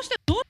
うしてどう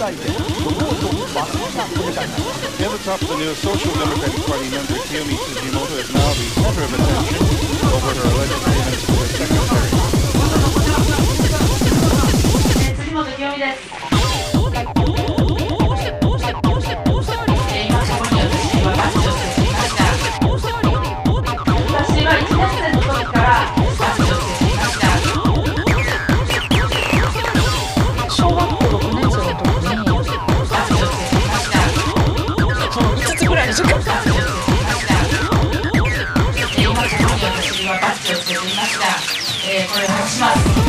代表堂々と罰したこの大会 Demotop, the new Social Democratic Party member Kiyomi Tsujimoto, is now the center of attention over her alleged payments to her secretary. 分かってました、えー、これをなくします。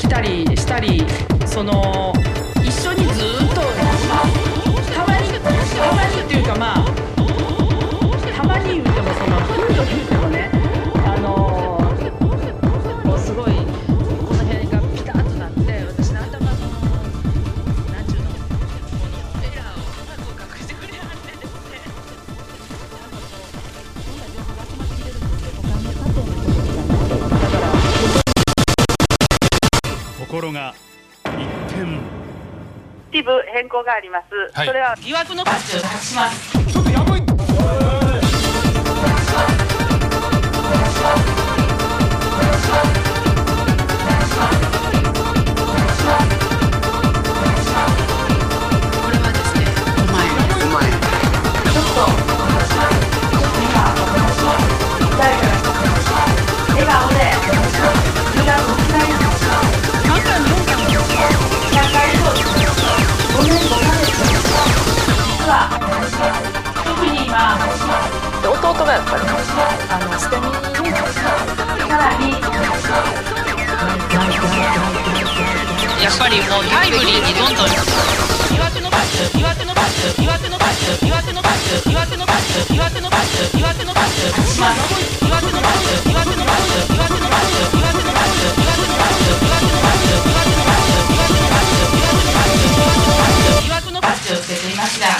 来たりしたりそのころが一一部変更があります、はい、それは疑惑の価値をしますやっぱりあの捨て身さらにやっぱりもうタイムリーにどんどん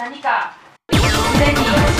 何かすでに